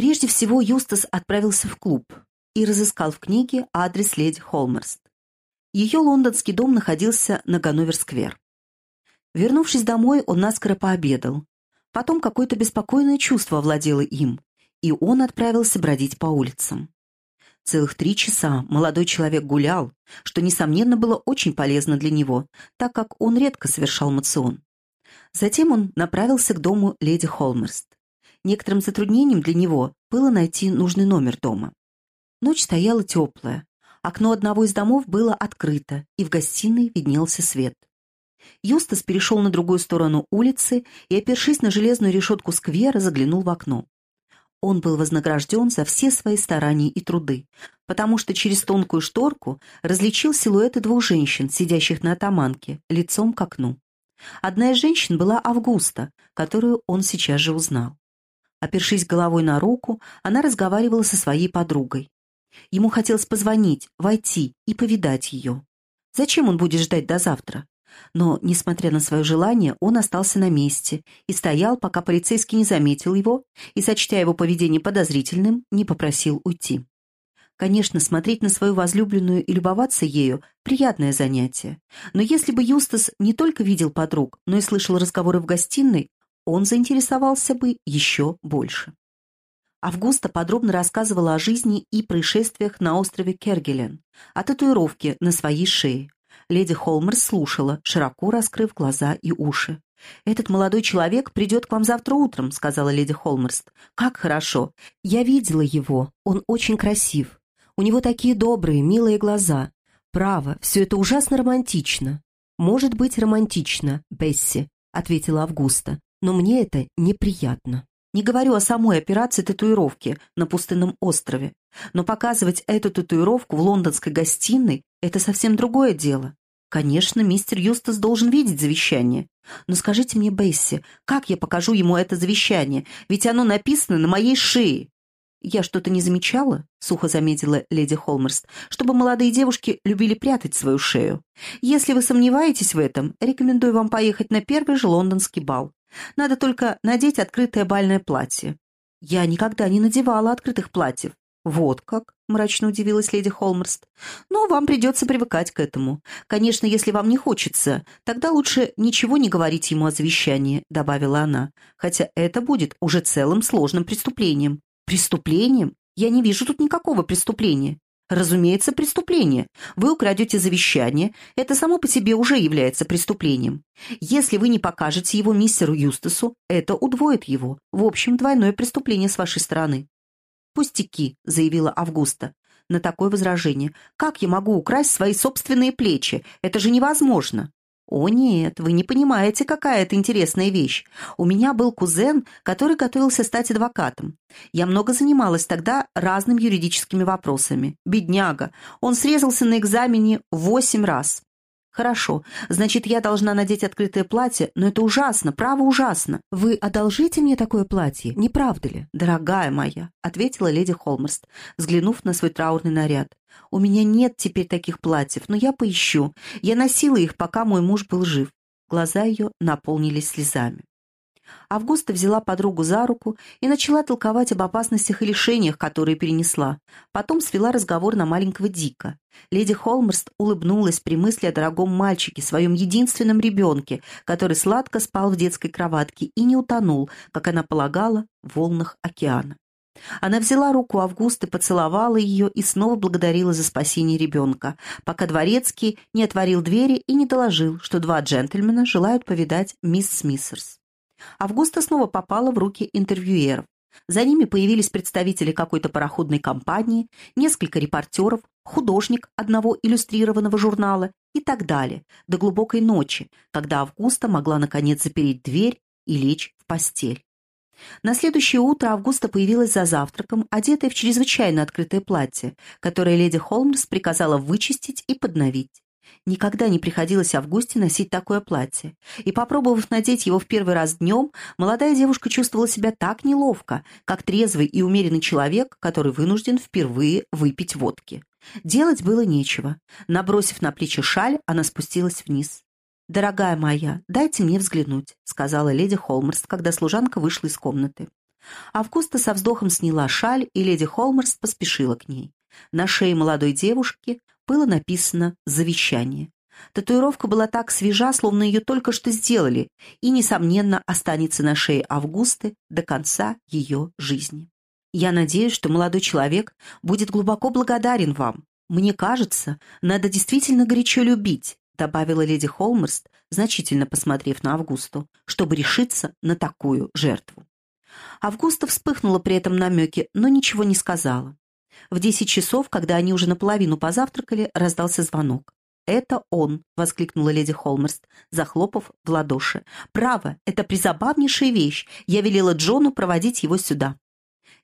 Прежде всего Юстас отправился в клуб и разыскал в книге адрес леди Холмерст. Ее лондонский дом находился на Ганновер-сквер. Вернувшись домой, он наскоро пообедал. Потом какое-то беспокойное чувство овладело им, и он отправился бродить по улицам. Целых три часа молодой человек гулял, что, несомненно, было очень полезно для него, так как он редко совершал мацион. Затем он направился к дому леди Холмерст. Некоторым затруднением для него было найти нужный номер дома. Ночь стояла теплая. Окно одного из домов было открыто, и в гостиной виднелся свет. Юстас перешел на другую сторону улицы и, опершись на железную решетку сквера, заглянул в окно. Он был вознагражден за все свои старания и труды, потому что через тонкую шторку различил силуэты двух женщин, сидящих на атаманке, лицом к окну. Одна из женщин была Августа, которую он сейчас же узнал. Опершись головой на руку, она разговаривала со своей подругой. Ему хотелось позвонить, войти и повидать ее. Зачем он будет ждать до завтра? Но, несмотря на свое желание, он остался на месте и стоял, пока полицейский не заметил его и, сочтя его поведение подозрительным, не попросил уйти. Конечно, смотреть на свою возлюбленную и любоваться ею – приятное занятие. Но если бы Юстас не только видел подруг, но и слышал разговоры в гостиной, он заинтересовался бы еще больше. Августа подробно рассказывала о жизни и происшествиях на острове Кергелен, о татуировке на своей шее. Леди Холмерс слушала, широко раскрыв глаза и уши. «Этот молодой человек придет к вам завтра утром», — сказала леди Холмерст. «Как хорошо! Я видела его. Он очень красив. У него такие добрые, милые глаза. Право, все это ужасно романтично». «Может быть, романтично, Бесси», — ответила Августа. «Но мне это неприятно». Не говорю о самой операции татуировки на пустынном острове, но показывать эту татуировку в лондонской гостиной – это совсем другое дело. Конечно, мистер Юстас должен видеть завещание. Но скажите мне, Бесси, как я покажу ему это завещание? Ведь оно написано на моей шее. «Я что-то не замечала?» — сухо заметила леди Холмерст, «чтобы молодые девушки любили прятать свою шею. Если вы сомневаетесь в этом, рекомендую вам поехать на первый же лондонский бал. Надо только надеть открытое бальное платье». «Я никогда не надевала открытых платьев. «Вот как?» — мрачно удивилась леди Холмерст. «Но вам придется привыкать к этому. Конечно, если вам не хочется, тогда лучше ничего не говорить ему о завещании», — добавила она, «хотя это будет уже целым сложным преступлением». «Преступлением? Я не вижу тут никакого преступления». Разумеется, преступление. Вы украдете завещание. Это само по себе уже является преступлением. Если вы не покажете его мистеру Юстасу, это удвоит его. В общем, двойное преступление с вашей стороны. «Пустяки», — заявила Августа. На такое возражение. «Как я могу украсть свои собственные плечи? Это же невозможно!» «О нет, вы не понимаете, какая это интересная вещь. У меня был кузен, который готовился стать адвокатом. Я много занималась тогда разными юридическими вопросами. Бедняга. Он срезался на экзамене восемь раз. «Хорошо. Значит, я должна надеть открытое платье, но это ужасно, право ужасно. Вы одолжите мне такое платье, не правда ли?» «Дорогая моя», — ответила леди Холмерст, взглянув на свой траурный наряд. «У меня нет теперь таких платьев, но я поищу. Я носила их, пока мой муж был жив». Глаза ее наполнились слезами. Августа взяла подругу за руку и начала толковать об опасностях и лишениях, которые перенесла. Потом свела разговор на маленького Дика. Леди Холмерст улыбнулась при мысли о дорогом мальчике, своем единственном ребенке, который сладко спал в детской кроватке и не утонул, как она полагала, в волнах океана. Она взяла руку Августы, поцеловала ее и снова благодарила за спасение ребенка, пока дворецкий не отворил двери и не доложил, что два джентльмена желают повидать мисс Смиссерс. Августа снова попала в руки интервьюеров. За ними появились представители какой-то пароходной компании, несколько репортеров, художник одного иллюстрированного журнала и так далее, до глубокой ночи, когда Августа могла наконец запереть дверь и лечь в постель. На следующее утро Августа появилась за завтраком, одетая в чрезвычайно открытое платье, которое леди Холмс приказала вычистить и подновить. Никогда не приходилось Августе носить такое платье. И, попробовав надеть его в первый раз днем, молодая девушка чувствовала себя так неловко, как трезвый и умеренный человек, который вынужден впервые выпить водки. Делать было нечего. Набросив на плечи шаль, она спустилась вниз. «Дорогая моя, дайте мне взглянуть», — сказала леди Холмерст, когда служанка вышла из комнаты. Августа со вздохом сняла шаль, и леди Холмерст поспешила к ней. На шее молодой девушки было написано «Завещание». Татуировка была так свежа, словно ее только что сделали, и, несомненно, останется на шее Августы до конца ее жизни. Я надеюсь, что молодой человек будет глубоко благодарен вам. Мне кажется, надо действительно горячо любить, добавила леди Холмерст, значительно посмотрев на Августу, чтобы решиться на такую жертву. Августа вспыхнула при этом намеке, но ничего не сказала. В десять часов, когда они уже наполовину позавтракали, раздался звонок. «Это он!» — воскликнула леди Холмерст, захлопав в ладоши. «Право, это призабавнейшая вещь. Я велела Джону проводить его сюда».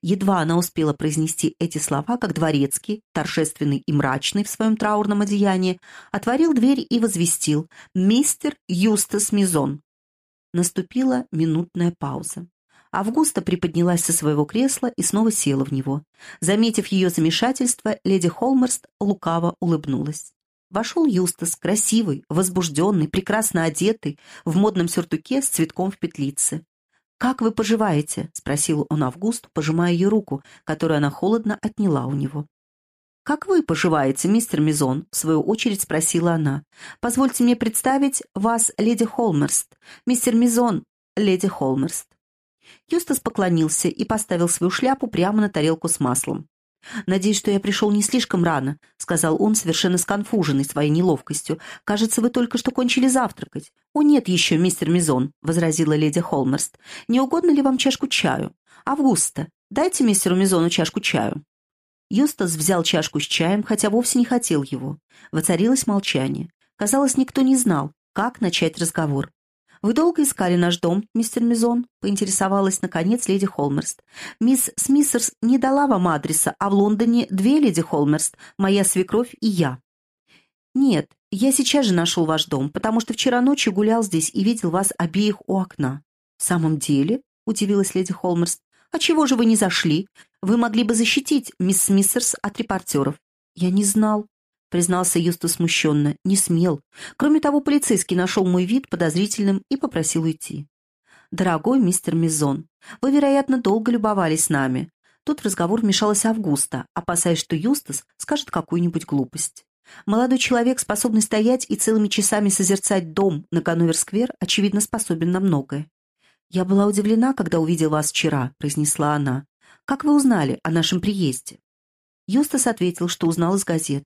Едва она успела произнести эти слова, как дворецкий, торжественный и мрачный в своем траурном одеянии, отворил дверь и возвестил «Мистер Юстас Мизон». Наступила минутная пауза. Августа приподнялась со своего кресла и снова села в него. Заметив ее замешательство, леди Холмерст лукаво улыбнулась. Вошел Юстас, красивый, возбужденный, прекрасно одетый, в модном сюртуке с цветком в петлице. «Как вы поживаете?» — спросил он Августу, пожимая ее руку, которую она холодно отняла у него. «Как вы поживаете, мистер Мизон?» — в свою очередь спросила она. «Позвольте мне представить вас, леди Холмерст. Мистер Мизон, леди Холмерст». Юстас поклонился и поставил свою шляпу прямо на тарелку с маслом. «Надеюсь, что я пришел не слишком рано», — сказал он, совершенно сконфуженный своей неловкостью. «Кажется, вы только что кончили завтракать». «О, нет еще, мистер Мизон», — возразила леди Холмерст. «Не угодно ли вам чашку чаю? Августа, дайте мистеру Мизону чашку чаю». Юстас взял чашку с чаем, хотя вовсе не хотел его. Воцарилось молчание. Казалось, никто не знал, как начать разговор. «Вы долго искали наш дом, мистер Мизон?» — поинтересовалась, наконец, леди Холмерст. «Мисс Смиссерс не дала вам адреса, а в Лондоне две леди Холмерст, моя свекровь и я». «Нет, я сейчас же нашел ваш дом, потому что вчера ночью гулял здесь и видел вас обеих у окна». «В самом деле?» — удивилась леди Холмерст. «А чего же вы не зашли? Вы могли бы защитить мисс Смиссерс от репортеров». «Я не знал», — признался Юсту смущенно. «Не смел. Кроме того, полицейский нашел мой вид подозрительным и попросил уйти». «Дорогой мистер Мизон, вы, вероятно, долго любовались нами». Тут разговор вмешалась Августа, опасаясь, что Юстас скажет какую-нибудь глупость. Молодой человек, способный стоять и целыми часами созерцать дом на Ганновер-сквер, очевидно, способен на многое. «Я была удивлена, когда увидела вас вчера», — произнесла она. «Как вы узнали о нашем приезде?» Юстас ответил, что узнал из газет.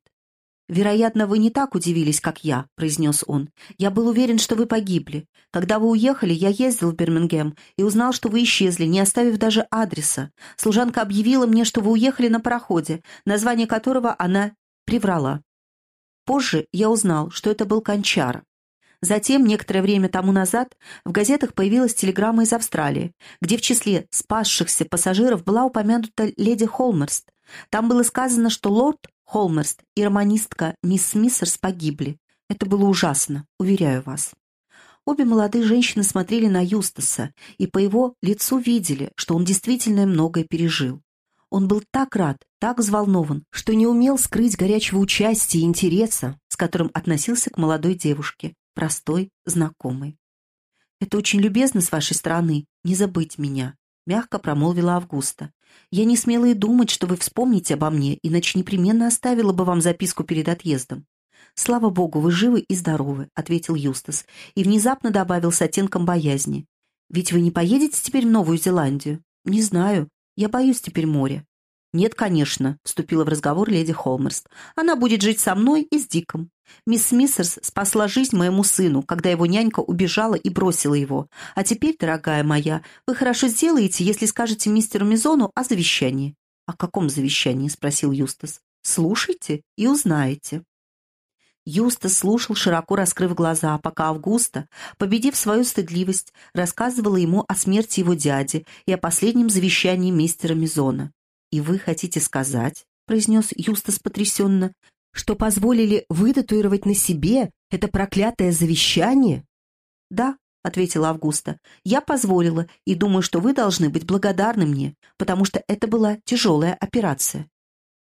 «Вероятно, вы не так удивились, как я», — произнес он. «Я был уверен, что вы погибли. Когда вы уехали, я ездил в Бирмингем и узнал, что вы исчезли, не оставив даже адреса. Служанка объявила мне, что вы уехали на пароходе, название которого она приврала. Позже я узнал, что это был Кончара. Затем, некоторое время тому назад, в газетах появилась телеграмма из Австралии, где в числе спасшихся пассажиров была упомянута леди Холмерст. Там было сказано, что лорд Холмерст и романистка мисс Смиссерс погибли. Это было ужасно, уверяю вас. Обе молодые женщины смотрели на Юстаса и по его лицу видели, что он действительно многое пережил. Он был так рад, так взволнован, что не умел скрыть горячего участия и интереса, с которым относился к молодой девушке, простой, знакомой. «Это очень любезно с вашей стороны, не забыть меня», — мягко промолвила Августа. Я не смела и думать, что вы вспомните обо мне, иначе непременно оставила бы вам записку перед отъездом. «Слава богу, вы живы и здоровы», — ответил Юстас, и внезапно добавил с оттенком боязни. «Ведь вы не поедете теперь в Новую Зеландию?» «Не знаю. Я боюсь теперь моря». «Нет, конечно», — вступила в разговор леди Холмерст. «Она будет жить со мной и с Диком. Мисс Смиссерс спасла жизнь моему сыну, когда его нянька убежала и бросила его. А теперь, дорогая моя, вы хорошо сделаете, если скажете мистеру Мизону о завещании». «О каком завещании?» — спросил Юстас. «Слушайте и узнаете». Юстас слушал, широко раскрыв глаза, пока Августа, победив свою стыдливость, рассказывала ему о смерти его дяди и о последнем завещании мистера Мизона. «И вы хотите сказать, — произнес Юстас потрясенно, — что позволили вытатуировать на себе это проклятое завещание?» «Да», — ответила Августа, — «я позволила, и думаю, что вы должны быть благодарны мне, потому что это была тяжелая операция».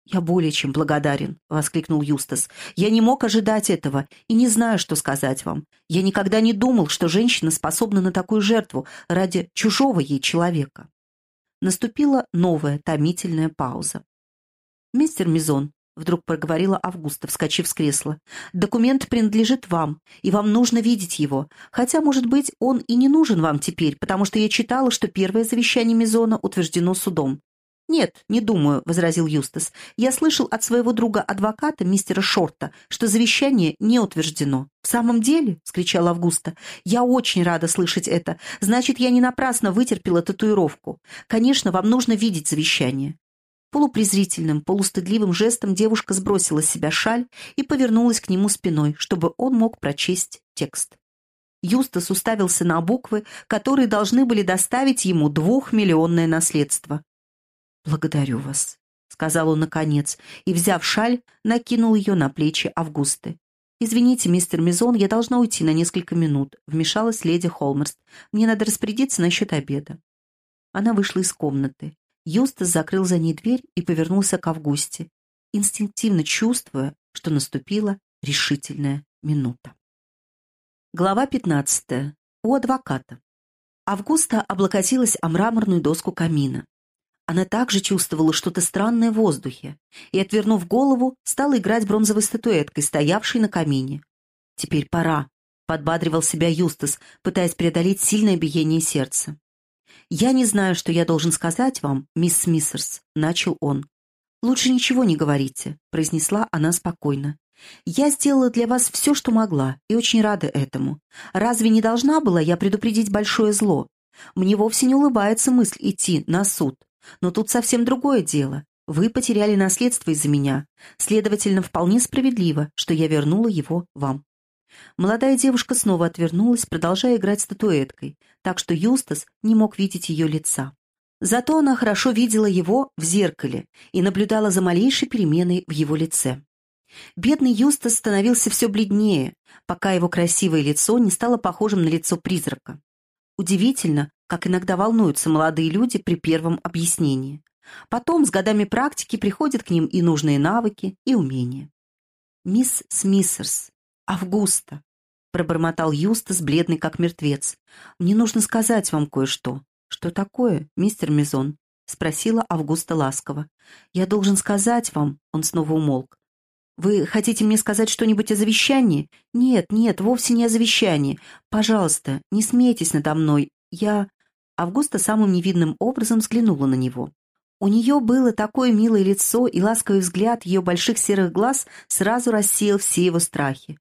«Я более чем благодарен», — воскликнул Юстас. «Я не мог ожидать этого и не знаю, что сказать вам. Я никогда не думал, что женщина способна на такую жертву ради чужого ей человека». Наступила новая томительная пауза. «Мистер Мизон», — вдруг проговорила Августа, вскочив с кресла, «документ принадлежит вам, и вам нужно видеть его, хотя, может быть, он и не нужен вам теперь, потому что я читала, что первое завещание Мизона утверждено судом. «Нет, не думаю», — возразил Юстас. «Я слышал от своего друга-адвоката, мистера Шорта, что завещание не утверждено». «В самом деле?» — скричала Августа. «Я очень рада слышать это. Значит, я не напрасно вытерпела татуировку. Конечно, вам нужно видеть завещание». Полупрезрительным, полустыдливым жестом девушка сбросила с себя шаль и повернулась к нему спиной, чтобы он мог прочесть текст. Юстас уставился на буквы, которые должны были доставить ему двухмиллионное наследство. «Благодарю вас», — сказал он наконец, и, взяв шаль, накинул ее на плечи Августы. «Извините, мистер Мизон, я должна уйти на несколько минут», — вмешалась леди Холмерст. «Мне надо распорядиться насчет обеда». Она вышла из комнаты. Юстас закрыл за ней дверь и повернулся к Августе, инстинктивно чувствуя, что наступила решительная минута. Глава пятнадцатая. У адвоката. Августа облокотилась о мраморную доску камина. Она также чувствовала что-то странное в воздухе и, отвернув голову, стала играть бронзовой статуэткой, стоявшей на камине. «Теперь пора», — подбадривал себя Юстас, пытаясь преодолеть сильное биение сердца. «Я не знаю, что я должен сказать вам, мисс Смиссерс», — начал он. «Лучше ничего не говорите», — произнесла она спокойно. «Я сделала для вас все, что могла, и очень рада этому. Разве не должна была я предупредить большое зло? Мне вовсе не улыбается мысль идти на суд. Но тут совсем другое дело. Вы потеряли наследство из-за меня. Следовательно, вполне справедливо, что я вернула его вам». Молодая девушка снова отвернулась, продолжая играть статуэткой, так что Юстас не мог видеть ее лица. Зато она хорошо видела его в зеркале и наблюдала за малейшей переменой в его лице. Бедный Юстас становился все бледнее, пока его красивое лицо не стало похожим на лицо призрака. Удивительно, как иногда волнуются молодые люди при первом объяснении. Потом с годами практики приходят к ним и нужные навыки, и умения. «Мисс Смиссерс, Августа», — пробормотал Юстас, бледный как мертвец. «Мне нужно сказать вам кое-что». «Что такое, мистер Мизон?» — спросила Августа ласково. «Я должен сказать вам...» — он снова умолк. «Вы хотите мне сказать что-нибудь о завещании?» «Нет, нет, вовсе не о завещании. Пожалуйста, не смейтесь надо мной. Я...» Августа самым невидным образом взглянула на него. У нее было такое милое лицо, и ласковый взгляд ее больших серых глаз сразу рассеял все его страхи.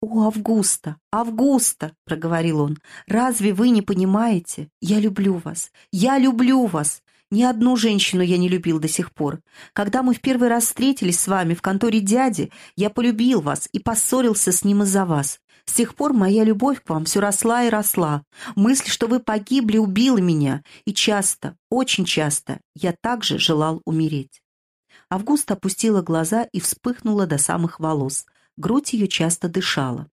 «О, Августа, Августа!» — проговорил он. «Разве вы не понимаете? Я люблю вас! Я люблю вас! Ни одну женщину я не любил до сих пор. Когда мы в первый раз встретились с вами в конторе дяди, я полюбил вас и поссорился с ним из-за вас. С тех пор моя любовь к вам все росла и росла. Мысль, что вы погибли, убила меня. И часто, очень часто, я также желал умереть. Августа опустила глаза и вспыхнула до самых волос. Грудь ее часто дышала.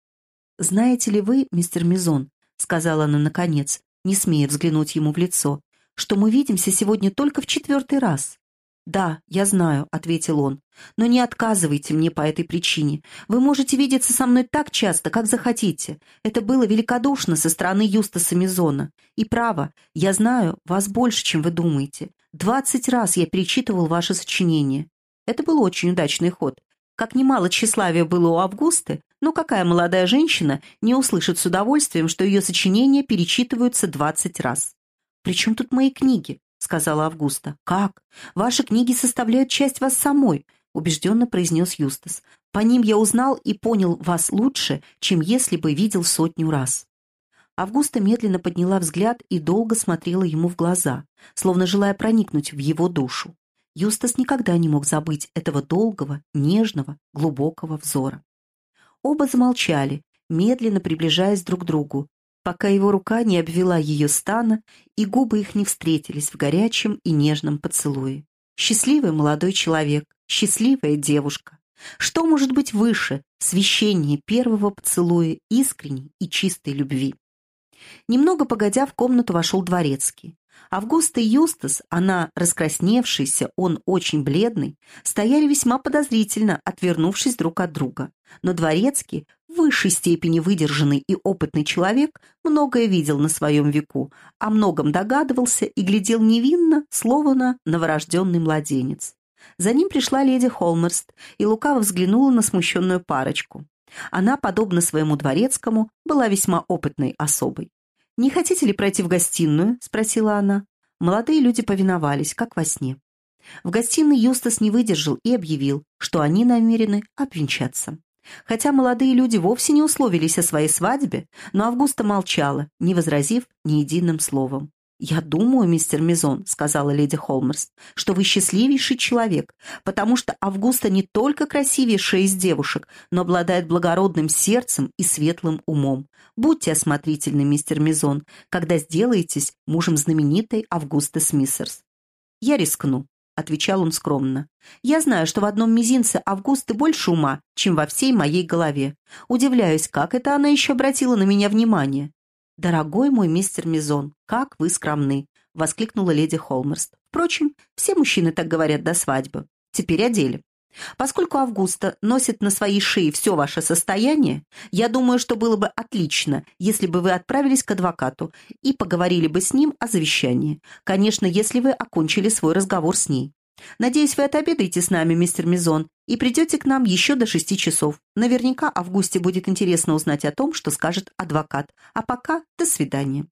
«Знаете ли вы, мистер Мизон, — сказала она наконец, не смея взглянуть ему в лицо, — что мы видимся сегодня только в четвертый раз?» «Да, я знаю», — ответил он. «Но не отказывайте мне по этой причине. Вы можете видеться со мной так часто, как захотите. Это было великодушно со стороны Юстаса Мизона. И право, я знаю вас больше, чем вы думаете. Двадцать раз я перечитывал ваше сочинение. Это был очень удачный ход. Как немало тщеславия было у Августы, но какая молодая женщина не услышит с удовольствием, что ее сочинения перечитываются двадцать раз? Причем тут мои книги? сказала Августа. «Как? Ваши книги составляют часть вас самой», — убежденно произнес Юстас. «По ним я узнал и понял вас лучше, чем если бы видел сотню раз». Августа медленно подняла взгляд и долго смотрела ему в глаза, словно желая проникнуть в его душу. Юстас никогда не мог забыть этого долгого, нежного, глубокого взора. Оба замолчали, медленно приближаясь друг к другу, пока его рука не обвела ее стана, и губы их не встретились в горячем и нежном поцелуе. Счастливый молодой человек, счастливая девушка. Что может быть выше священия первого поцелуя искренней и чистой любви? Немного погодя, в комнату вошел дворецкий. Августа и Юстас, она раскрасневшаяся, он очень бледный, стояли весьма подозрительно, отвернувшись друг от друга. Но дворецкий высшей степени выдержанный и опытный человек многое видел на своем веку, о многом догадывался и глядел невинно, словно новорожденный младенец. За ним пришла леди Холмерст и лукаво взглянула на смущенную парочку. Она, подобно своему дворецкому, была весьма опытной особой. «Не хотите ли пройти в гостиную?» — спросила она. Молодые люди повиновались, как во сне. В гостиной Юстас не выдержал и объявил, что они намерены обвенчаться. Хотя молодые люди вовсе не условились о своей свадьбе, но Августа молчала, не возразив ни единым словом. «Я думаю, мистер Мизон», — сказала леди Холмерс, «что вы счастливейший человек, потому что Августа не только красивейшая из девушек, но обладает благородным сердцем и светлым умом. Будьте осмотрительны, мистер Мизон, когда сделаетесь мужем знаменитой Августы Смиссерс». «Я рискну», — отвечал он скромно. «Я знаю, что в одном мизинце Августы больше ума, чем во всей моей голове. Удивляюсь, как это она еще обратила на меня внимание. «Дорогой мой мистер Мизон, как вы скромны!» — воскликнула леди Холмерст. «Впрочем, все мужчины так говорят до свадьбы. Теперь о деле. Поскольку Августа носит на своей шее все ваше состояние, я думаю, что было бы отлично, если бы вы отправились к адвокату и поговорили бы с ним о завещании. Конечно, если вы окончили свой разговор с ней. Надеюсь, вы отобедаете с нами, мистер Мизон, и придете к нам еще до шести часов. Наверняка Августе будет интересно узнать о том, что скажет адвокат. А пока до свидания».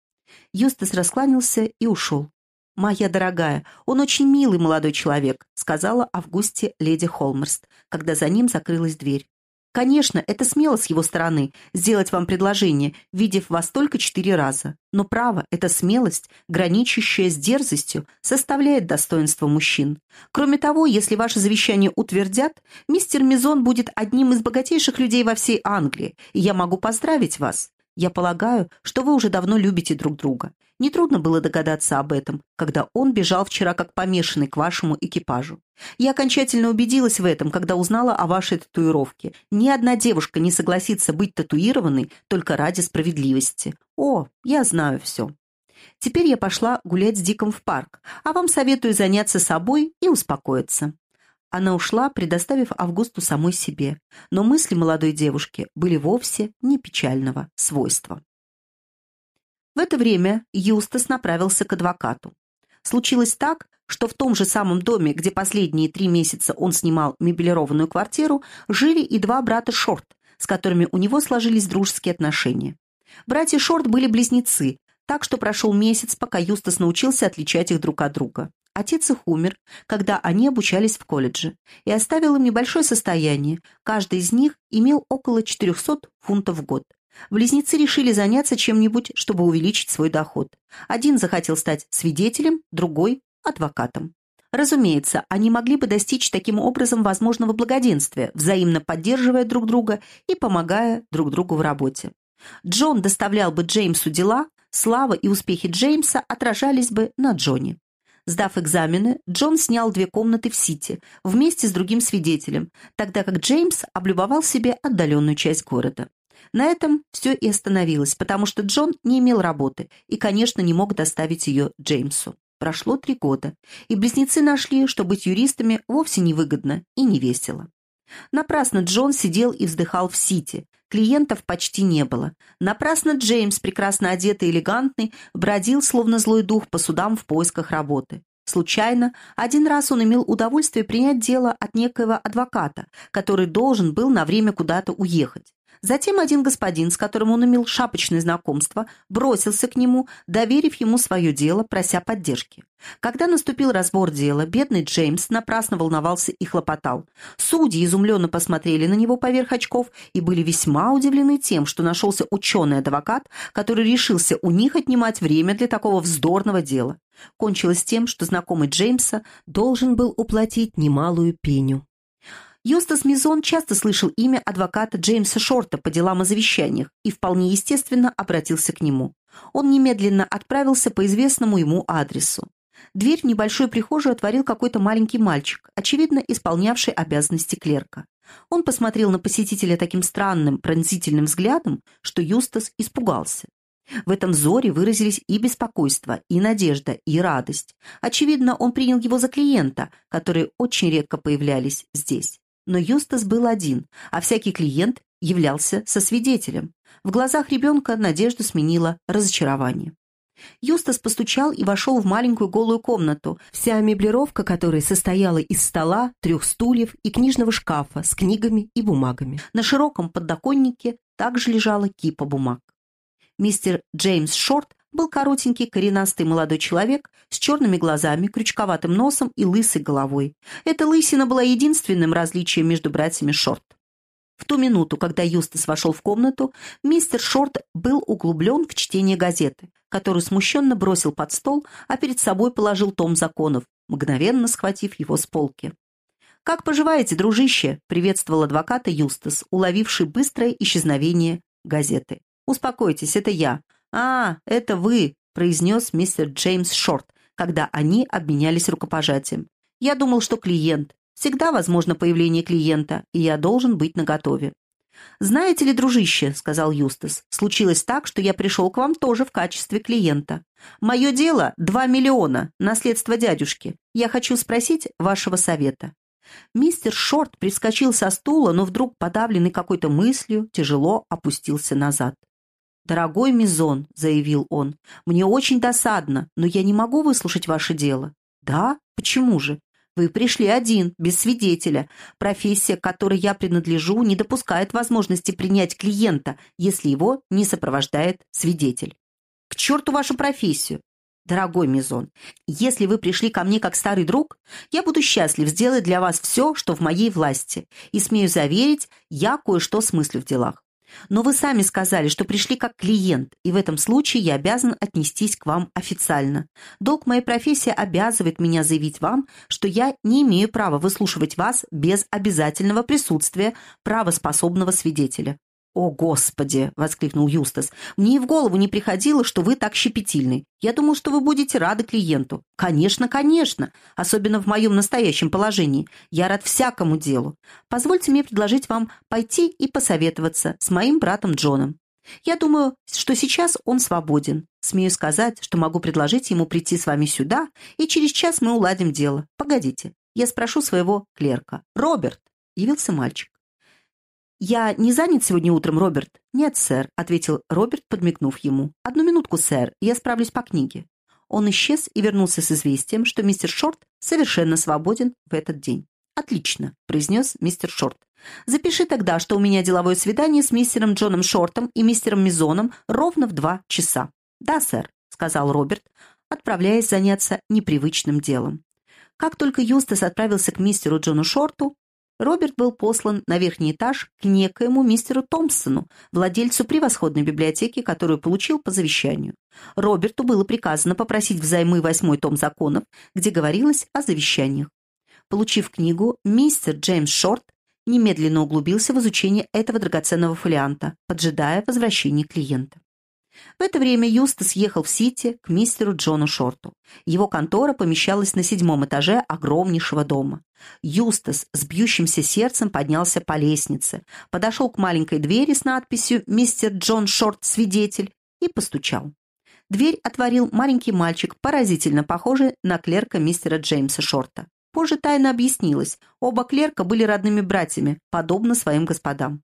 Юстас раскланялся и ушел. «Моя дорогая, он очень милый молодой человек», сказала Августе леди Холмерст, когда за ним закрылась дверь. Конечно, это смело с его стороны сделать вам предложение, видев вас только четыре раза. Но право, эта смелость, граничащая с дерзостью, составляет достоинство мужчин. Кроме того, если ваше завещание утвердят, мистер Мизон будет одним из богатейших людей во всей Англии, и я могу поздравить вас. Я полагаю, что вы уже давно любите друг друга. Нетрудно было догадаться об этом, когда он бежал вчера как помешанный к вашему экипажу. Я окончательно убедилась в этом, когда узнала о вашей татуировке. Ни одна девушка не согласится быть татуированной только ради справедливости. О, я знаю все. Теперь я пошла гулять с Диком в парк, а вам советую заняться собой и успокоиться. Она ушла, предоставив Августу самой себе, но мысли молодой девушки были вовсе не печального свойства. В это время Юстас направился к адвокату. Случилось так, что в том же самом доме, где последние три месяца он снимал мебелированную квартиру, жили и два брата Шорт, с которыми у него сложились дружеские отношения. Братья Шорт были близнецы, так что прошел месяц, пока Юстас научился отличать их друг от друга. Отец их умер, когда они обучались в колледже, и оставил им небольшое состояние. Каждый из них имел около 400 фунтов в год. Близнецы решили заняться чем-нибудь, чтобы увеличить свой доход. Один захотел стать свидетелем, другой – адвокатом. Разумеется, они могли бы достичь таким образом возможного благоденствия, взаимно поддерживая друг друга и помогая друг другу в работе. Джон доставлял бы Джеймсу дела, слава и успехи Джеймса отражались бы на Джоне. Сдав экзамены, Джон снял две комнаты в Сити вместе с другим свидетелем, тогда как Джеймс облюбовал себе отдаленную часть города. На этом все и остановилось, потому что Джон не имел работы и, конечно, не мог доставить ее Джеймсу. Прошло три года, и близнецы нашли, что быть юристами вовсе невыгодно и не весело. Напрасно Джон сидел и вздыхал в Сити. Клиентов почти не было. Напрасно Джеймс, прекрасно одетый и элегантный, бродил, словно злой дух, по судам в поисках работы. Случайно, один раз он имел удовольствие принять дело от некоего адвоката, который должен был на время куда-то уехать. Затем один господин, с которым он имел шапочное знакомство, бросился к нему, доверив ему свое дело, прося поддержки. Когда наступил разбор дела, бедный Джеймс напрасно волновался и хлопотал. Судьи изумленно посмотрели на него поверх очков и были весьма удивлены тем, что нашелся ученый-адвокат, который решился у них отнимать время для такого вздорного дела. Кончилось тем, что знакомый Джеймса должен был уплатить немалую пеню. Юстас Мизон часто слышал имя адвоката Джеймса Шорта по делам о завещаниях и вполне естественно обратился к нему. Он немедленно отправился по известному ему адресу. Дверь в небольшую прихожую отворил какой-то маленький мальчик, очевидно, исполнявший обязанности клерка. Он посмотрел на посетителя таким странным, пронзительным взглядом, что Юстас испугался. В этом взоре выразились и беспокойство, и надежда, и радость. Очевидно, он принял его за клиента, которые очень редко появлялись здесь. Но Юстас был один, а всякий клиент являлся со свидетелем. В глазах ребенка надежду сменила разочарование. Юстас постучал и вошел в маленькую голую комнату, вся меблировка которой состояла из стола, трех стульев и книжного шкафа с книгами и бумагами. На широком подоконнике также лежала кипа бумаг. Мистер Джеймс Шорт был коротенький, коренастый молодой человек с черными глазами, крючковатым носом и лысой головой. Эта лысина была единственным различием между братьями Шорт. В ту минуту, когда Юстас вошел в комнату, мистер Шорт был углублен в чтение газеты, которую смущенно бросил под стол, а перед собой положил том законов, мгновенно схватив его с полки. «Как поживаете, дружище?» — приветствовал адвоката Юстас, уловивший быстрое исчезновение газеты. «Успокойтесь, это я. «А, это вы», — произнес мистер Джеймс Шорт, когда они обменялись рукопожатием. «Я думал, что клиент. Всегда возможно появление клиента, и я должен быть наготове». «Знаете ли, дружище», — сказал Юстас, — «случилось так, что я пришел к вам тоже в качестве клиента. Мое дело — два миллиона, наследство дядюшки. Я хочу спросить вашего совета». Мистер Шорт прискочил со стула, но вдруг, подавленный какой-то мыслью, тяжело опустился назад. «Дорогой Мизон», — заявил он, — «мне очень досадно, но я не могу выслушать ваше дело». «Да? Почему же? Вы пришли один, без свидетеля. Профессия, к которой я принадлежу, не допускает возможности принять клиента, если его не сопровождает свидетель». «К черту вашу профессию! Дорогой Мизон, если вы пришли ко мне как старый друг, я буду счастлив сделать для вас все, что в моей власти, и смею заверить, я кое-что смыслю в делах. Но вы сами сказали, что пришли как клиент, и в этом случае я обязан отнестись к вам официально. Долг моей профессии обязывает меня заявить вам, что я не имею права выслушивать вас без обязательного присутствия правоспособного свидетеля. «О, Господи!» — воскликнул Юстас. «Мне и в голову не приходило, что вы так щепетильны. Я думал, что вы будете рады клиенту». «Конечно, конечно! Особенно в моем настоящем положении. Я рад всякому делу. Позвольте мне предложить вам пойти и посоветоваться с моим братом Джоном. Я думаю, что сейчас он свободен. Смею сказать, что могу предложить ему прийти с вами сюда, и через час мы уладим дело. Погодите, я спрошу своего клерка. Роберт!» — явился мальчик. «Я не занят сегодня утром, Роберт?» «Нет, сэр», — ответил Роберт, подмигнув ему. «Одну минутку, сэр, я справлюсь по книге». Он исчез и вернулся с известием, что мистер Шорт совершенно свободен в этот день. «Отлично», — произнес мистер Шорт. «Запиши тогда, что у меня деловое свидание с мистером Джоном Шортом и мистером Мизоном ровно в два часа». «Да, сэр», — сказал Роберт, отправляясь заняться непривычным делом. Как только Юстас отправился к мистеру Джону Шорту, Роберт был послан на верхний этаж к некоему мистеру Томпсону, владельцу превосходной библиотеки, которую получил по завещанию. Роберту было приказано попросить взаймы восьмой том законов, где говорилось о завещаниях. Получив книгу, мистер Джеймс Шорт немедленно углубился в изучение этого драгоценного фолианта, поджидая возвращения клиента. В это время Юстас ехал в Сити к мистеру Джону Шорту. Его контора помещалась на седьмом этаже огромнейшего дома. Юстас с бьющимся сердцем поднялся по лестнице, подошел к маленькой двери с надписью «Мистер Джон Шорт, свидетель» и постучал. Дверь отворил маленький мальчик, поразительно похожий на клерка мистера Джеймса Шорта. Позже тайно объяснилось, оба клерка были родными братьями, подобно своим господам.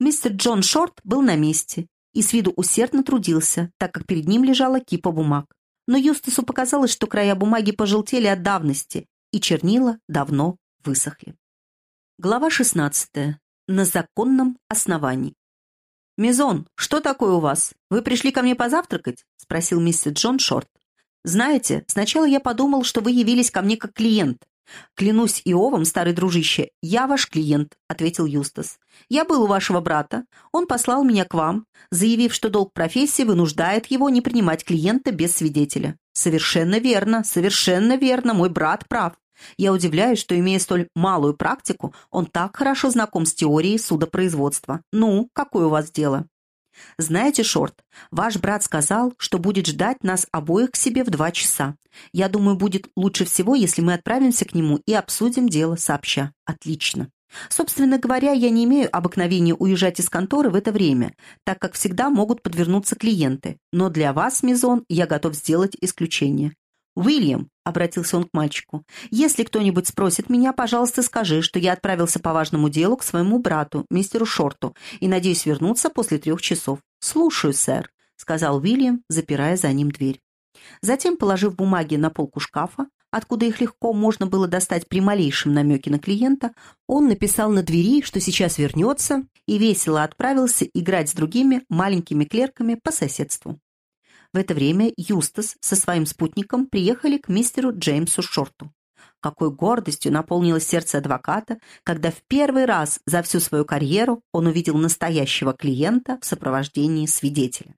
Мистер Джон Шорт был на месте и с виду усердно трудился, так как перед ним лежала кипа бумаг. Но Юстасу показалось, что края бумаги пожелтели от давности, и чернила давно высохли. Глава 16. На законном основании. «Мизон, что такое у вас? Вы пришли ко мне позавтракать?» — спросил мистер Джон Шорт. «Знаете, сначала я подумал, что вы явились ко мне как клиент, «Клянусь Иовом, старый дружище, я ваш клиент», — ответил Юстас. «Я был у вашего брата. Он послал меня к вам, заявив, что долг профессии вынуждает его не принимать клиента без свидетеля». «Совершенно верно, совершенно верно, мой брат прав. Я удивляюсь, что, имея столь малую практику, он так хорошо знаком с теорией судопроизводства. Ну, какое у вас дело?» «Знаете, Шорт, ваш брат сказал, что будет ждать нас обоих к себе в два часа. Я думаю, будет лучше всего, если мы отправимся к нему и обсудим дело сообща. Отлично. Собственно говоря, я не имею обыкновения уезжать из конторы в это время, так как всегда могут подвернуться клиенты. Но для вас, Мизон, я готов сделать исключение. «Уильям», — обратился он к мальчику, — «если кто-нибудь спросит меня, пожалуйста, скажи, что я отправился по важному делу к своему брату, мистеру Шорту, и надеюсь вернуться после трех часов». «Слушаю, сэр», — сказал Уильям, запирая за ним дверь. Затем, положив бумаги на полку шкафа, откуда их легко можно было достать при малейшем намеке на клиента, он написал на двери, что сейчас вернется, и весело отправился играть с другими маленькими клерками по соседству. В это время Юстас со своим спутником приехали к мистеру Джеймсу Шорту. Какой гордостью наполнилось сердце адвоката, когда в первый раз за всю свою карьеру он увидел настоящего клиента в сопровождении свидетеля.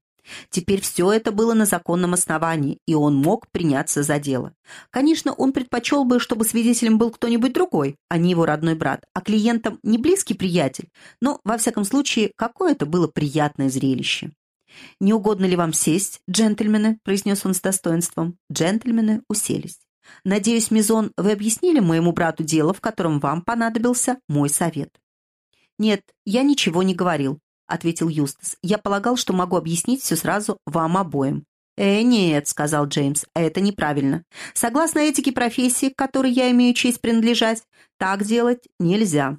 Теперь все это было на законном основании, и он мог приняться за дело. Конечно, он предпочел бы, чтобы свидетелем был кто-нибудь другой, а не его родной брат, а клиентом не близкий приятель, но, во всяком случае, какое это было приятное зрелище. «Не угодно ли вам сесть, джентльмены?» – произнес он с достоинством. Джентльмены уселись. «Надеюсь, Мизон, вы объяснили моему брату дело, в котором вам понадобился мой совет?» «Нет, я ничего не говорил. — ответил Юстас. «Я полагал, что могу объяснить все сразу вам обоим». «Э, нет», — сказал Джеймс, — «это неправильно. Согласно этике профессии, к которой я имею честь принадлежать, так делать нельзя.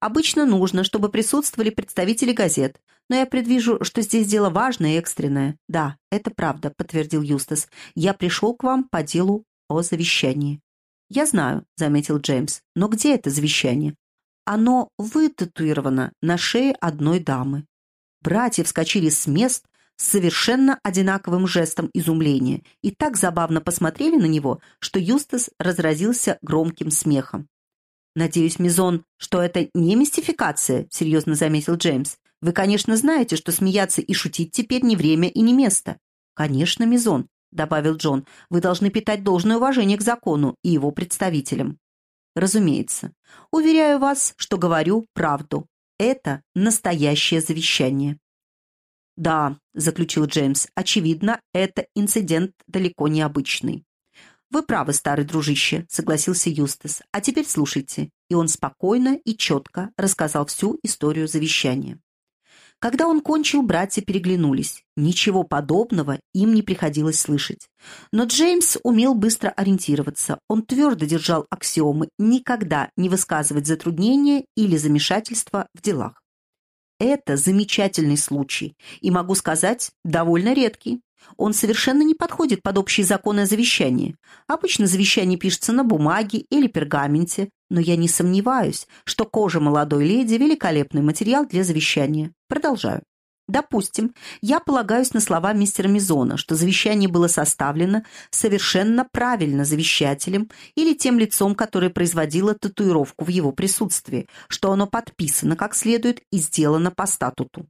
Обычно нужно, чтобы присутствовали представители газет, но я предвижу, что здесь дело важное и экстренное». «Да, это правда», — подтвердил Юстас. «Я пришел к вам по делу о завещании». «Я знаю», — заметил Джеймс, — «но где это завещание? Оно вытатуировано на шее одной дамы. Братья вскочили с мест с совершенно одинаковым жестом изумления и так забавно посмотрели на него, что Юстас разразился громким смехом. «Надеюсь, Мизон, что это не мистификация», — серьезно заметил Джеймс. «Вы, конечно, знаете, что смеяться и шутить теперь не время и не место». «Конечно, Мизон», — добавил Джон, — «вы должны питать должное уважение к закону и его представителям». Разумеется. Уверяю вас, что говорю правду. Это настоящее завещание. «Да», — заключил Джеймс, — «очевидно, это инцидент далеко не обычный». «Вы правы, старый дружище», — согласился Юстас. «А теперь слушайте». И он спокойно и четко рассказал всю историю завещания. Когда он кончил, братья переглянулись. Ничего подобного им не приходилось слышать. Но Джеймс умел быстро ориентироваться. Он твердо держал аксиомы никогда не высказывать затруднения или замешательства в делах. Это замечательный случай, и, могу сказать, довольно редкий. Он совершенно не подходит под общие законы о завещании. Обычно завещание пишется на бумаге или пергаменте, но я не сомневаюсь, что кожа молодой леди – великолепный материал для завещания. Продолжаю. Допустим, я полагаюсь на слова мистера Мизона, что завещание было составлено совершенно правильно завещателем или тем лицом, которое производило татуировку в его присутствии, что оно подписано как следует и сделано по статуту.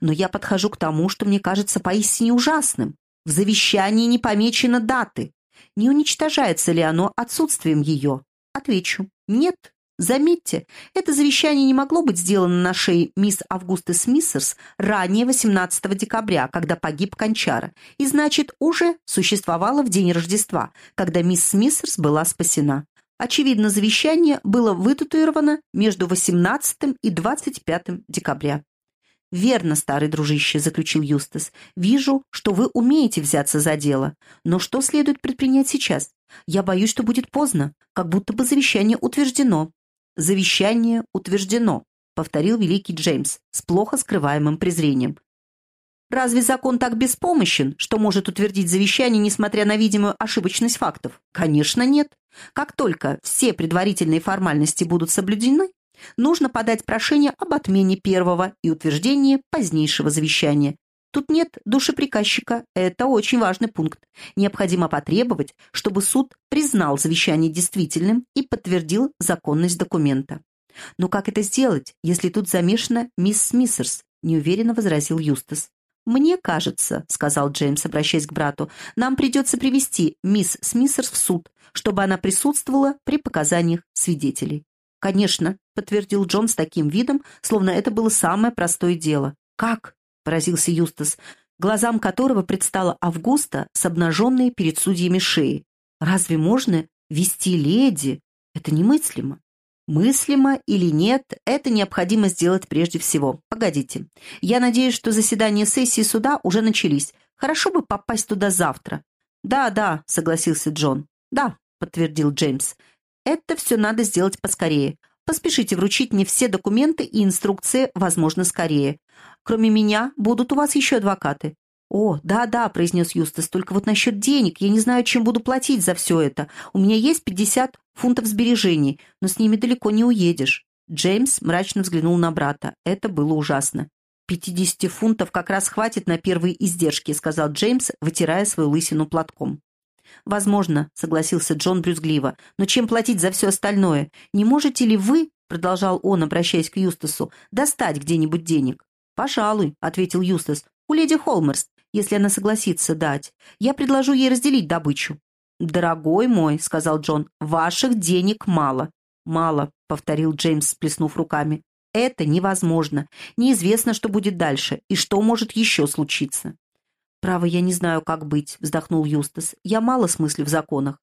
Но я подхожу к тому, что мне кажется поистине ужасным. В завещании не помечено даты. Не уничтожается ли оно отсутствием ее? Отвечу. Нет. Заметьте, это завещание не могло быть сделано на шее мисс Августы Смиссерс ранее 18 декабря, когда погиб Кончара, и, значит, уже существовало в день Рождества, когда мисс Смиссерс была спасена. Очевидно, завещание было вытатуировано между 18 и 25 декабря. «Верно, старый дружище», — заключил Юстас. «Вижу, что вы умеете взяться за дело. Но что следует предпринять сейчас? Я боюсь, что будет поздно, как будто бы завещание утверждено». «Завещание утверждено», — повторил великий Джеймс с плохо скрываемым презрением. Разве закон так беспомощен, что может утвердить завещание, несмотря на видимую ошибочность фактов? Конечно, нет. Как только все предварительные формальности будут соблюдены, Нужно подать прошение об отмене первого и утверждении позднейшего завещания. Тут нет душеприказчика, это очень важный пункт. Необходимо потребовать, чтобы суд признал завещание действительным и подтвердил законность документа. Но как это сделать, если тут замешана мисс Смиссерс? Неуверенно возразил Юстас. «Мне кажется», — сказал Джеймс, обращаясь к брату, «нам придется привести мисс Смиссерс в суд, чтобы она присутствовала при показаниях свидетелей». «Конечно», — подтвердил Джон с таким видом, словно это было самое простое дело. «Как?» — поразился Юстас, глазам которого предстала Августа с обнаженной перед судьями шеей. «Разве можно вести леди? Это немыслимо». Мыслимо или нет, это необходимо сделать прежде всего. Погодите. Я надеюсь, что заседания сессии суда уже начались. Хорошо бы попасть туда завтра. «Да, да», — согласился Джон. «Да», — подтвердил Джеймс. «Это все надо сделать поскорее. Поспешите вручить мне все документы и инструкции, возможно, скорее. Кроме меня, будут у вас еще адвокаты». «О, да-да», — произнес Юстас, — «только вот насчет денег. Я не знаю, чем буду платить за все это. У меня есть 50 фунтов сбережений, но с ними далеко не уедешь». Джеймс мрачно взглянул на брата. Это было ужасно. «Пятидесяти фунтов как раз хватит на первые издержки», — сказал Джеймс, вытирая свою лысину платком. «Возможно», — согласился Джон брюзгливо, «но чем платить за все остальное? Не можете ли вы, — продолжал он, обращаясь к Юстасу, — достать где-нибудь денег?» «Пожалуй», — ответил Юстас, — «у леди Холмерст, если она согласится дать. Я предложу ей разделить добычу». «Дорогой мой», — сказал Джон, — «ваших денег мало». «Мало», — повторил Джеймс, сплеснув руками. «Это невозможно. Неизвестно, что будет дальше и что может еще случиться». «Право, я не знаю, как быть», — вздохнул Юстас. «Я мало смыслю в законах».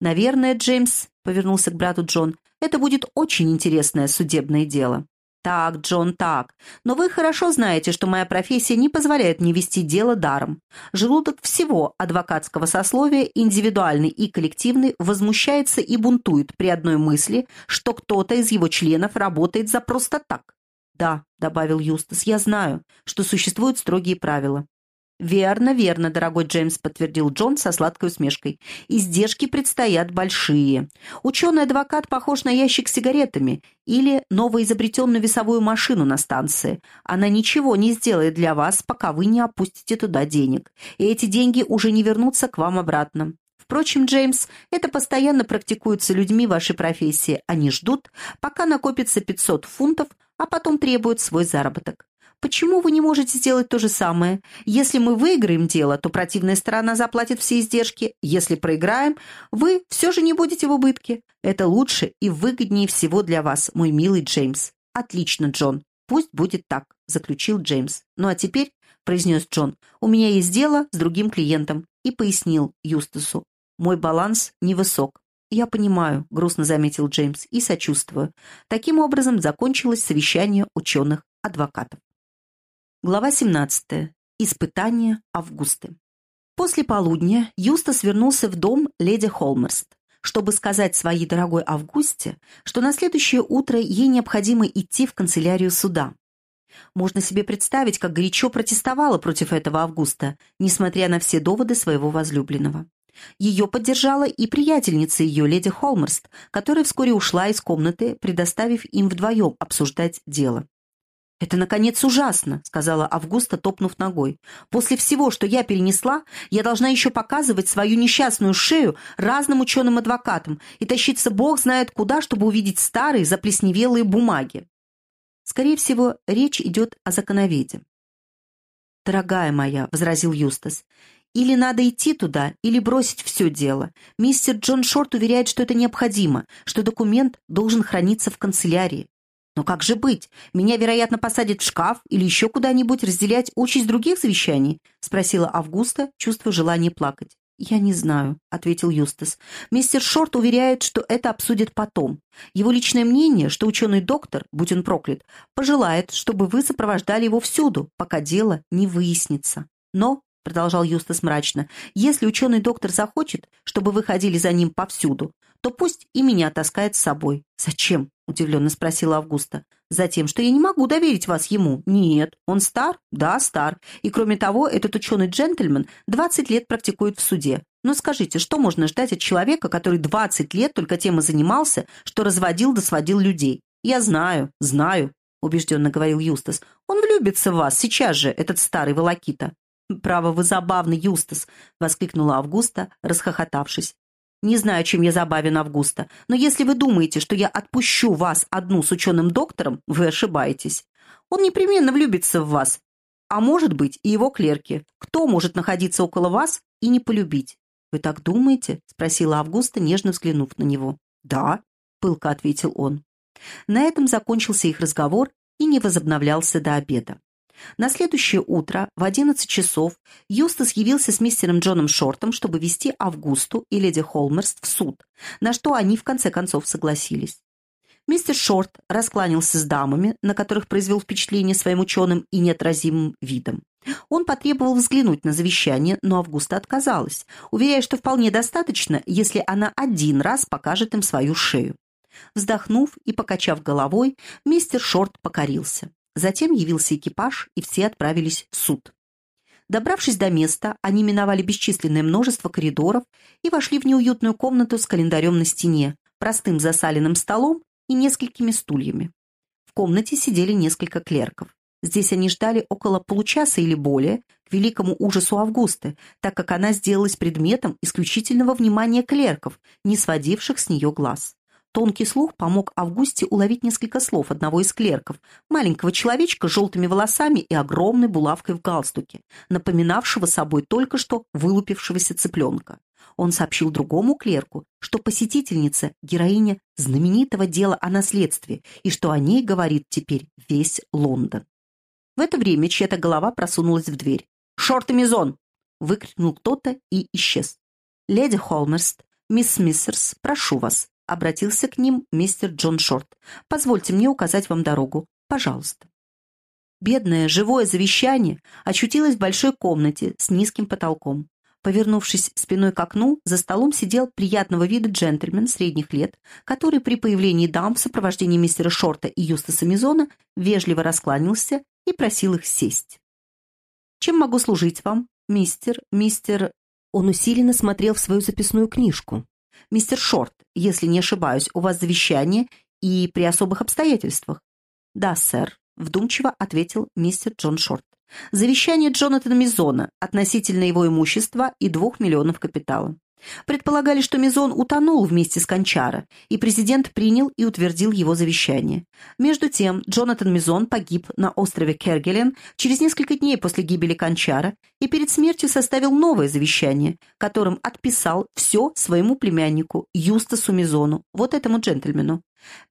«Наверное, Джеймс», — повернулся к брату Джон, — «это будет очень интересное судебное дело». «Так, Джон, так. Но вы хорошо знаете, что моя профессия не позволяет мне вести дело даром. Желудок всего адвокатского сословия, индивидуальный и коллективный, возмущается и бунтует при одной мысли, что кто-то из его членов работает за просто так. «Да», — добавил Юстас, — «я знаю, что существуют строгие правила. «Верно, верно, дорогой Джеймс», — подтвердил Джон со сладкой усмешкой. «Издержки предстоят большие. Ученый-адвокат похож на ящик с сигаретами или новоизобретенную весовую машину на станции. Она ничего не сделает для вас, пока вы не опустите туда денег. И эти деньги уже не вернутся к вам обратно. Впрочем, Джеймс, это постоянно практикуется людьми вашей профессии. Они ждут, пока накопится 500 фунтов, а потом требуют свой заработок. Почему вы не можете сделать то же самое? Если мы выиграем дело, то противная сторона заплатит все издержки. Если проиграем, вы все же не будете в убытке. Это лучше и выгоднее всего для вас, мой милый Джеймс. Отлично, Джон. Пусть будет так, заключил Джеймс. Ну а теперь, произнес Джон, у меня есть дело с другим клиентом. И пояснил Юстасу. Мой баланс невысок. «Я понимаю», — грустно заметил Джеймс, — «и сочувствую». Таким образом закончилось совещание ученых-адвокатов. Глава 17. Испытание Августы. После полудня Юстас вернулся в дом леди Холмерст, чтобы сказать своей дорогой Августе, что на следующее утро ей необходимо идти в канцелярию суда. Можно себе представить, как горячо протестовала против этого Августа, несмотря на все доводы своего возлюбленного. Ее поддержала и приятельница ее, леди Холмерст, которая вскоре ушла из комнаты, предоставив им вдвоем обсуждать дело. «Это, наконец, ужасно», — сказала Августа, топнув ногой. «После всего, что я перенесла, я должна еще показывать свою несчастную шею разным ученым-адвокатам и тащиться бог знает куда, чтобы увидеть старые заплесневелые бумаги». Скорее всего, речь идет о законоведе. «Дорогая моя», — возразил Юстас, — «или надо идти туда, или бросить все дело. Мистер Джон Шорт уверяет, что это необходимо, что документ должен храниться в канцелярии. Но как же быть? Меня, вероятно, посадят в шкаф или еще куда-нибудь разделять участь других завещаний?» — спросила Августа, чувствуя желание плакать. «Я не знаю», — ответил Юстас. «Мистер Шорт уверяет, что это обсудят потом. Его личное мнение, что ученый-доктор, будь он проклят, пожелает, чтобы вы сопровождали его всюду, пока дело не выяснится. Но, — продолжал Юстас мрачно, — если ученый-доктор захочет, чтобы вы ходили за ним повсюду, то пусть и меня таскает с собой. Зачем? — удивленно спросила Августа. «Затем, что я не могу доверить вас ему. Нет, он стар? Да, стар. И кроме того, этот ученый-джентльмен 20 лет практикует в суде. Но скажите, что можно ждать от человека, который 20 лет только тем и занимался, что разводил да сводил людей? Я знаю, знаю, — убежденно говорил Юстас. «Он влюбится в вас сейчас же, этот старый волокита». «Право, вы забавный, Юстас!» — воскликнула Августа, расхохотавшись. Не знаю, чем я забавен Августа, но если вы думаете, что я отпущу вас одну с ученым-доктором, вы ошибаетесь. Он непременно влюбится в вас. А может быть, и его клерки. Кто может находиться около вас и не полюбить? «Вы так думаете?» — спросила Августа, нежно взглянув на него. «Да», — пылко ответил он. На этом закончился их разговор и не возобновлялся до обеда. На следующее утро в 11 часов Юстас явился с мистером Джоном Шортом, чтобы вести Августу и леди Холмерст в суд, на что они в конце концов согласились. Мистер Шорт раскланялся с дамами, на которых произвел впечатление своим ученым и неотразимым видом. Он потребовал взглянуть на завещание, но Августа отказалась, уверяя, что вполне достаточно, если она один раз покажет им свою шею. Вздохнув и покачав головой, мистер Шорт покорился. Затем явился экипаж, и все отправились в суд. Добравшись до места, они миновали бесчисленное множество коридоров и вошли в неуютную комнату с календарем на стене, простым засаленным столом и несколькими стульями. В комнате сидели несколько клерков. Здесь они ждали около получаса или более, к великому ужасу Августы, так как она сделалась предметом исключительного внимания клерков, не сводивших с нее глаз. Тонкий слух помог Августе уловить несколько слов одного из клерков, маленького человечка с желтыми волосами и огромной булавкой в галстуке, напоминавшего собой только что вылупившегося цыпленка. Он сообщил другому клерку, что посетительница – героиня знаменитого дела о наследстве, и что о ней говорит теперь весь Лондон. В это время чья-то голова просунулась в дверь. «Шорт и мизон!» — выкрикнул кто-то и исчез. «Леди Холмерст, мисс Миссерс, прошу вас», — обратился к ним мистер Джон Шорт. «Позвольте мне указать вам дорогу. Пожалуйста». Бедное живое завещание очутилось в большой комнате с низким потолком. Повернувшись спиной к окну, за столом сидел приятного вида джентльмен средних лет, который при появлении дам в сопровождении мистера Шорта и Юстаса Мизона вежливо раскланялся и просил их сесть. «Чем могу служить вам, мистер, мистер...» Он усиленно смотрел в свою записную книжку. «Мистер Шорт, если не ошибаюсь, у вас завещание и при особых обстоятельствах?» «Да, сэр», — вдумчиво ответил мистер Джон Шорт. «Завещание Джонатана Мизона относительно его имущества и двух миллионов капитала. Предполагали, что Мизон утонул вместе с Кончара, и президент принял и утвердил его завещание. Между тем, Джонатан Мизон погиб на острове Кергелен через несколько дней после гибели Кончара и перед смертью составил новое завещание, которым отписал все своему племяннику Юстасу Мизону, вот этому джентльмену.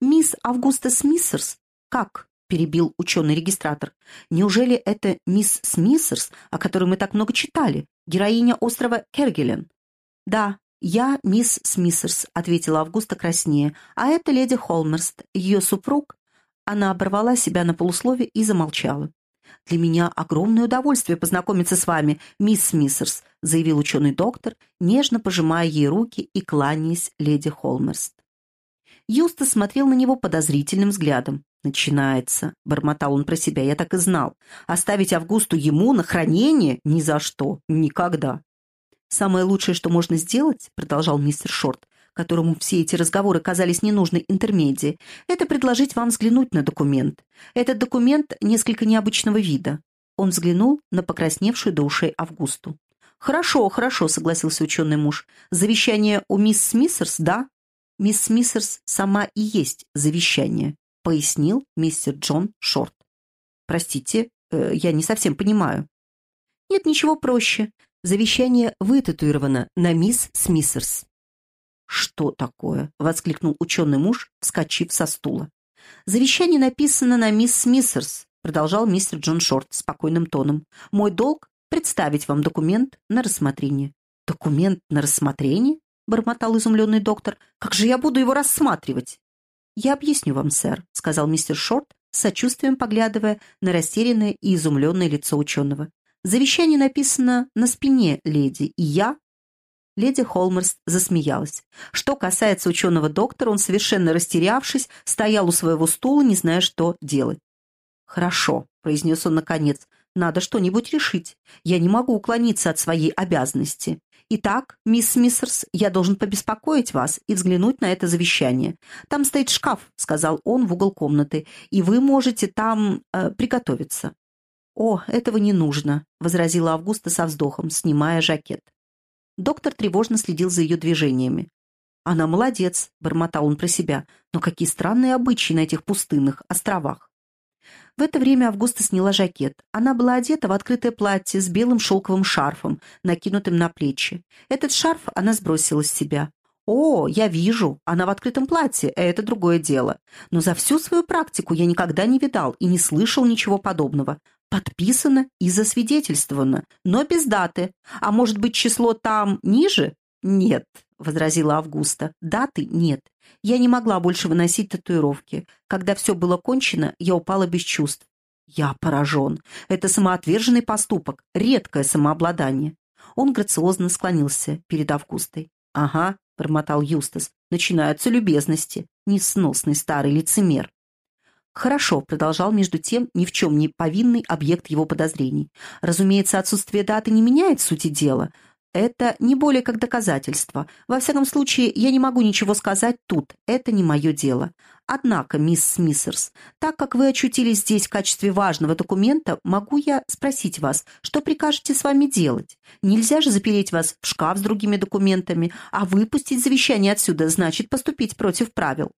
«Мисс Августа Смиссерс? Как?» – перебил ученый-регистратор. «Неужели это мисс Смиссерс, о которой мы так много читали, героиня острова Кергелен?» «Да, я мисс Смиссерс», — ответила Августа краснее, «а это леди Холмерст, ее супруг». Она оборвала себя на полуслове и замолчала. «Для меня огромное удовольствие познакомиться с вами, мисс Смиссерс», заявил ученый доктор, нежно пожимая ей руки и кланяясь леди Холмерст. Юста смотрел на него подозрительным взглядом. «Начинается», — бормотал он про себя, — «я так и знал. Оставить Августу ему на хранение? Ни за что, никогда». «Самое лучшее, что можно сделать», — продолжал мистер Шорт, которому все эти разговоры казались ненужной интермедией, это предложить вам взглянуть на документ. Этот документ несколько необычного вида. Он взглянул на покрасневшую до ушей Августу. «Хорошо, хорошо», — согласился ученый муж. «Завещание у мисс Смиссерс, да?» «Мисс Смиссерс сама и есть завещание», — пояснил мистер Джон Шорт. «Простите, э, я не совсем понимаю». «Нет, ничего проще. Завещание вытатуировано на мисс Смиссерс. «Что такое?» — воскликнул ученый муж, вскочив со стула. «Завещание написано на мисс Смиссерс», — продолжал мистер Джон Шорт спокойным тоном. «Мой долг — представить вам документ на рассмотрение». «Документ на рассмотрение?» — бормотал изумленный доктор. «Как же я буду его рассматривать?» «Я объясню вам, сэр», — сказал мистер Шорт, с сочувствием поглядывая на растерянное и изумленное лицо ученого. Завещание написано на спине леди, и я...» Леди Холмерс засмеялась. Что касается ученого доктора, он, совершенно растерявшись, стоял у своего стула, не зная, что делать. «Хорошо», — произнес он наконец, — «надо что-нибудь решить. Я не могу уклониться от своей обязанности. Итак, мисс Смиссерс, я должен побеспокоить вас и взглянуть на это завещание. Там стоит шкаф», — сказал он в угол комнаты, — «и вы можете там э, приготовиться». «О, этого не нужно», — возразила Августа со вздохом, снимая жакет. Доктор тревожно следил за ее движениями. «Она молодец», — бормотал он про себя, «но какие странные обычаи на этих пустынных островах». В это время Августа сняла жакет. Она была одета в открытое платье с белым шелковым шарфом, накинутым на плечи. Этот шарф она сбросила с себя. «О, я вижу, она в открытом платье, а это другое дело. Но за всю свою практику я никогда не видал и не слышал ничего подобного. Подписано и засвидетельствовано, но без даты. А может быть, число там ниже? Нет, возразила Августа. Даты нет. Я не могла больше выносить татуировки. Когда все было кончено, я упала без чувств. Я поражен. Это самоотверженный поступок, редкое самообладание. Он грациозно склонился перед Августой. «Ага», — бормотал Юстас, — «начинаются любезности. Несносный старый лицемер». «Хорошо», — продолжал между тем ни в чем не повинный объект его подозрений. «Разумеется, отсутствие даты не меняет сути дела. Это не более как доказательство. Во всяком случае, я не могу ничего сказать тут. Это не мое дело. Однако, мисс Смиссерс, так как вы очутились здесь в качестве важного документа, могу я спросить вас, что прикажете с вами делать? Нельзя же запереть вас в шкаф с другими документами, а выпустить завещание отсюда значит поступить против правил.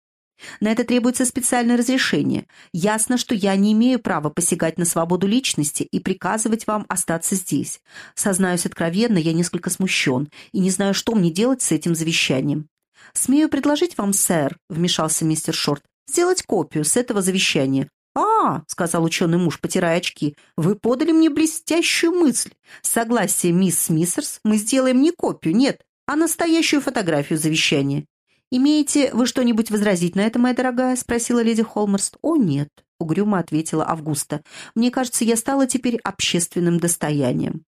На это требуется специальное разрешение. Ясно, что я не имею права посягать на свободу личности и приказывать вам остаться здесь. Сознаюсь откровенно, я несколько смущен и не знаю, что мне делать с этим завещанием. «Смею предложить вам, сэр», — вмешался мистер Шорт, «сделать копию с этого завещания. «А, — сказал ученый муж, потирая очки, — вы подали мне блестящую мысль. Согласие мисс Смиссерс мы сделаем не копию, нет, а настоящую фотографию завещания. «Имеете вы что-нибудь возразить на это, моя дорогая?» — спросила леди Холмерст. «О, нет», — угрюмо ответила Августа. «Мне кажется, я стала теперь общественным достоянием».